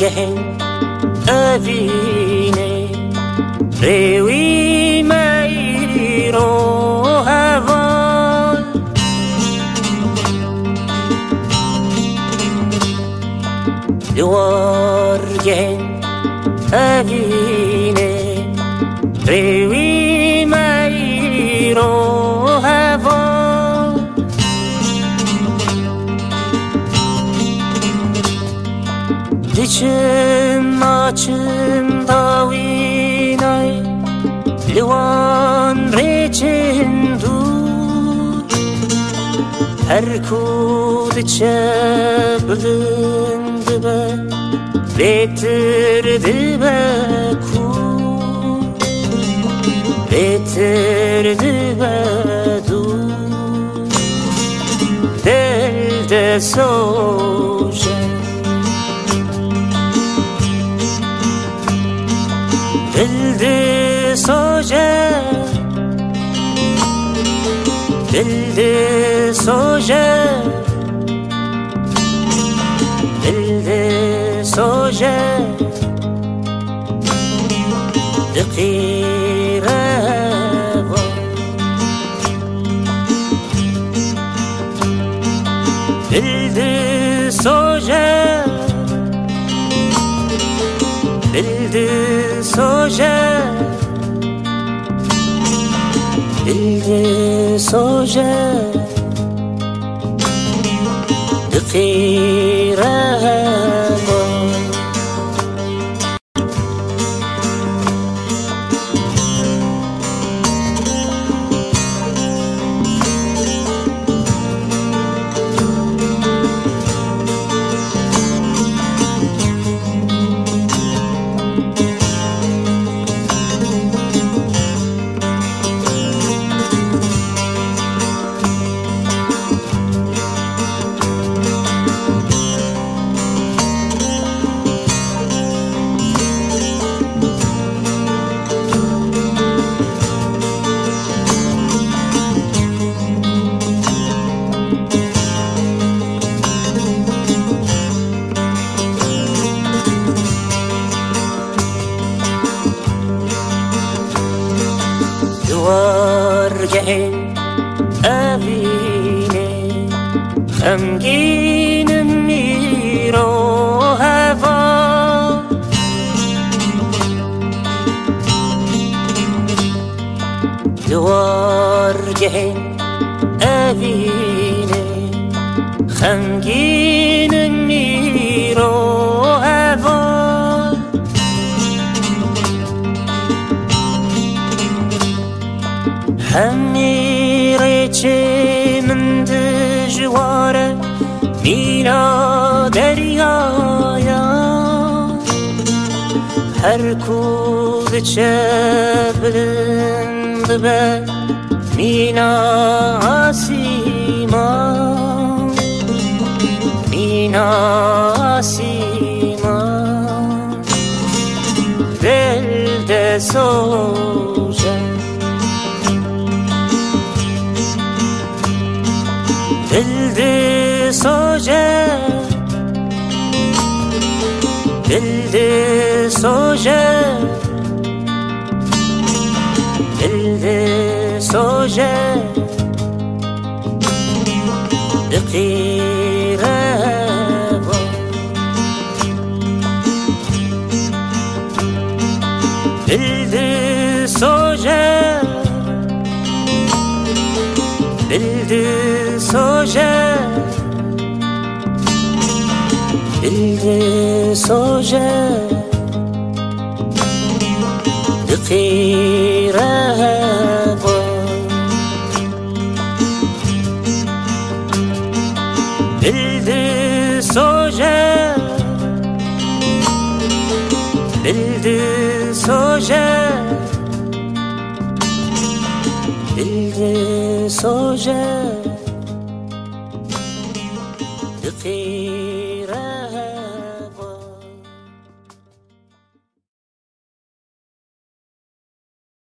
جهن أبيني روي ما يرو هوان دوار جهن أبيني ريوي ما يرو Diçim açım davinay Liwan reçin dur Her ku diçe bülündü be Betirdi be ku Betirdi be dur Del de soje soje. Dildi soje. Dildi soje Dikire Dildi soje. Dildi soje Dildi soje Dikire عقیله غمگین میر و دوار دوارگه عقیله غمگین میر و هوا çimindi jivare Mîna deryaya. Her ku diçe bilind be Mîna asîma Mîna asîma Delde soğuk Soje. Dildi soje. Dikire Dildi soje. Dildi soje Dildi soje. Dikire Dildi soje. Dildi soje. Dildi soje. Dikire